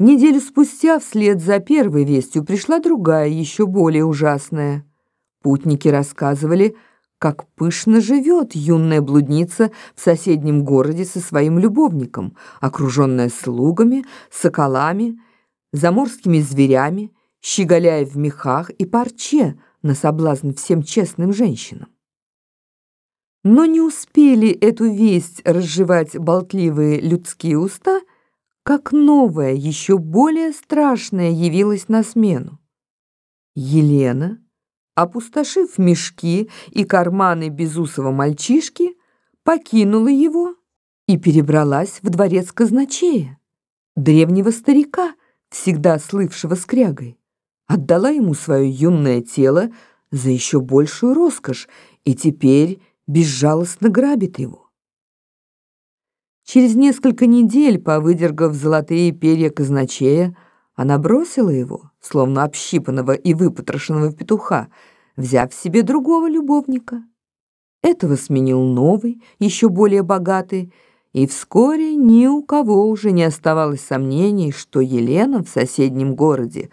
Неделю спустя вслед за первой вестью пришла другая, еще более ужасная. Путники рассказывали, как пышно живет юная блудница в соседнем городе со своим любовником, окруженная слугами, соколами, заморскими зверями, щеголяя в мехах и парче на соблазн всем честным женщинам. Но не успели эту весть разжевать болтливые людские уста, как новое, еще более страшное явилось на смену. Елена, опустошив мешки и карманы безусого мальчишки, покинула его и перебралась в дворец казначея, древнего старика, всегда слывшего скрягой, отдала ему свое юное тело за еще большую роскошь и теперь безжалостно грабит его. Через несколько недель, повыдергав золотые перья казначея, она бросила его, словно общипанного и выпотрошенного петуха, взяв себе другого любовника. Этого сменил новый, еще более богатый, и вскоре ни у кого уже не оставалось сомнений, что Елена в соседнем городе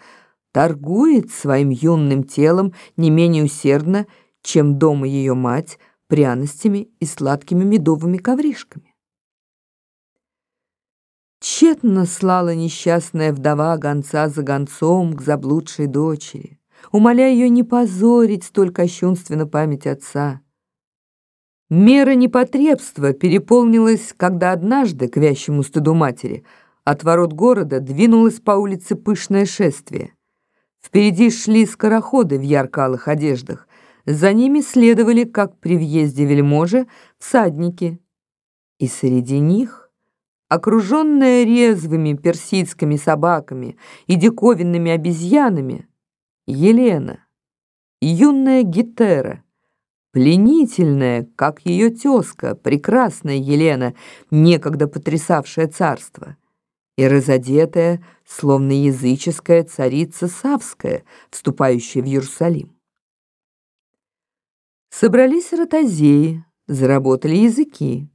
торгует своим юным телом не менее усердно, чем дома ее мать пряностями и сладкими медовыми ковришками. Тщетно слала несчастная вдова гонца за гонцом к заблудшей дочери, умоляя ее не позорить столь кощунственно память отца. Мера непотребства переполнилась, когда однажды, к вящему стыду матери, от ворот города двинулось по улице пышное шествие. Впереди шли скороходы в яркалых одеждах, за ними следовали, как при въезде вельможи, всадники. И среди них, окруженная резвыми персидскими собаками и диковинными обезьянами, Елена, юная Гетера, пленительная, как ее тезка, прекрасная Елена, некогда потрясавшая царство, и разодетая, словно языческая царица Савская, вступающая в Иерусалим. Собрались ротозеи, заработали языки.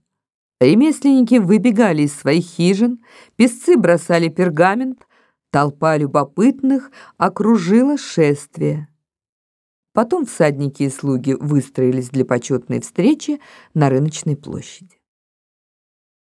Ремесленники выбегали из своих хижин, песцы бросали пергамент, толпа любопытных окружила шествие. Потом всадники и слуги выстроились для почетной встречи на рыночной площади.